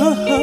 huh, huh.